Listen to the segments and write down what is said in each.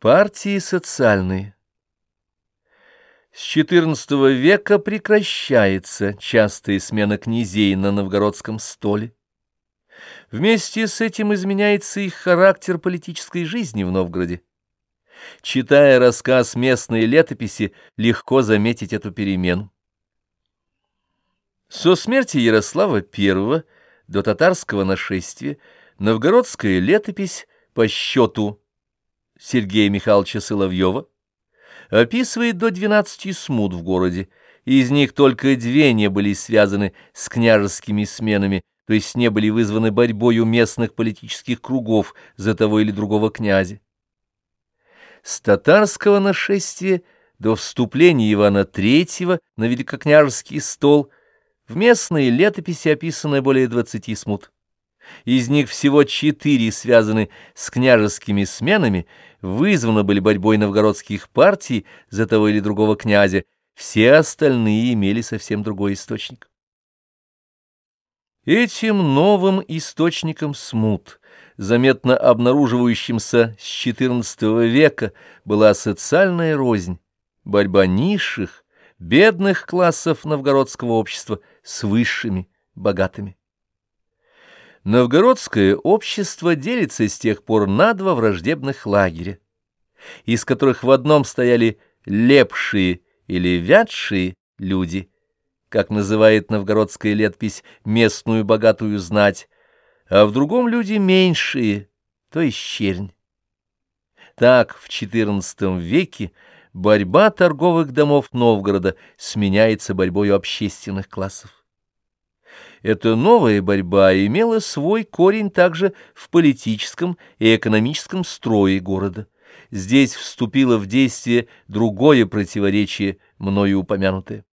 Партии социальные С XIV века прекращается частая смена князей на новгородском столе. Вместе с этим изменяется их характер политической жизни в Новгороде. Читая рассказ местной летописи, легко заметить эту перемену. Со смерти Ярослава I до татарского нашествия новгородская летопись по счету Сергея Михайловича Соловьева описывает до 12 смут в городе, из них только две не были связаны с княжескими сменами, то есть не были вызваны борьбою местных политических кругов за того или другого князя. С татарского нашествия до вступления Ивана III на великокняжеский стол в местной летописи описано более 20 смут. Из них всего четыре связаны с княжескими сменами, вызваны были борьбой новгородских партий за того или другого князя, все остальные имели совсем другой источник. Этим новым источником смут, заметно обнаруживающимся с XIV века, была социальная рознь, борьба низших, бедных классов новгородского общества с высшими, богатыми. Новгородское общество делится с тех пор на два враждебных лагеря, из которых в одном стояли лепшие или вятшие люди, как называет новгородская летпись местную богатую знать, а в другом люди меньшие, то есть чернь. Так в XIV веке борьба торговых домов Новгорода сменяется борьбой общественных классов. Эта новая борьба имела свой корень также в политическом и экономическом строе города. Здесь вступило в действие другое противоречие, мною упомянутое.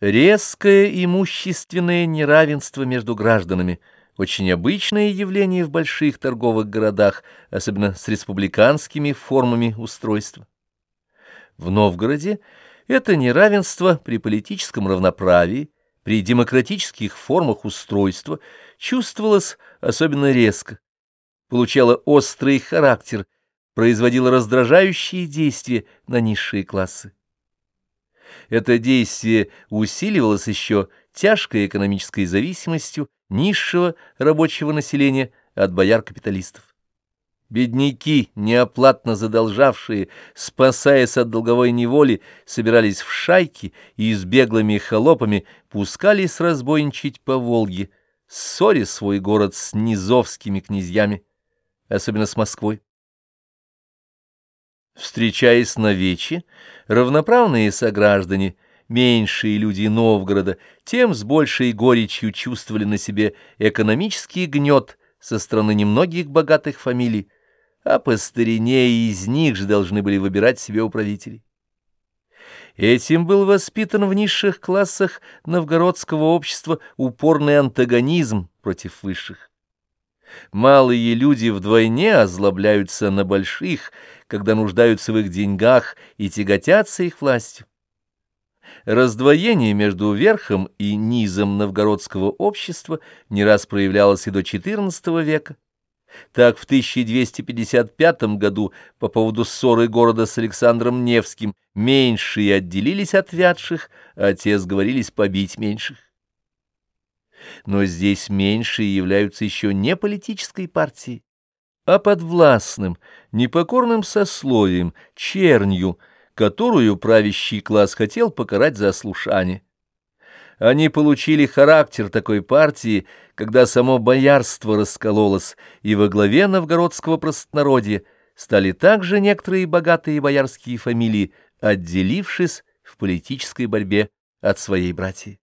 Резкое имущественное неравенство между гражданами – очень обычное явление в больших торговых городах, особенно с республиканскими формами устройства. В Новгороде это неравенство при политическом равноправии при демократических формах устройства чувствовалось особенно резко, получало острый характер, производило раздражающие действия на низшие классы. Это действие усиливалось еще тяжкой экономической зависимостью низшего рабочего населения от бояр-капиталистов. Бедняки, неоплатно задолжавшие, спасаясь от долговой неволи, собирались в шайки и с беглыми холопами пускались разбойничать по Волге, ссоря свой город с низовскими князьями, особенно с Москвой. Встречаясь на вече, равноправные сограждане, меньшие люди Новгорода, тем с большей горечью чувствовали на себе экономический гнет со стороны немногих богатых фамилий, а по старине из них же должны были выбирать себе управителей. Этим был воспитан в низших классах новгородского общества упорный антагонизм против высших. Малые люди вдвойне озлобляются на больших, когда нуждаются в их деньгах и тяготятся их властью. Раздвоение между верхом и низом новгородского общества не раз проявлялось и до XIV века. Так в 1255 году по поводу ссоры города с Александром Невским меньшие отделились от вятших, а те сговорились побить меньших. Но здесь меньшие являются еще не политической партией, а подвластным, непокорным сословием, чернью, которую правящий класс хотел покарать за ослушание. Они получили характер такой партии, когда само боярство раскололось, и во главе новгородского простонародья стали также некоторые богатые боярские фамилии, отделившись в политической борьбе от своей братьи.